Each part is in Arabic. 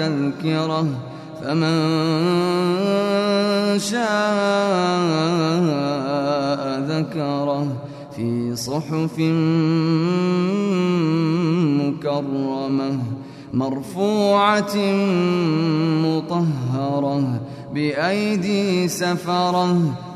تذكرة فمن شاء ذكره في صحف مكرمة مرفوعة مطهرة بأيدي سفرة.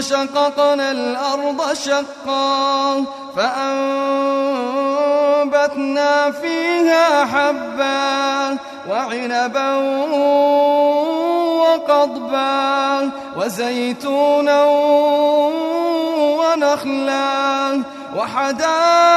شققنا الأرض شقا فأنبتنا فيها حبا وعنبا وقضبا وزيتونا ونخلا وحدائق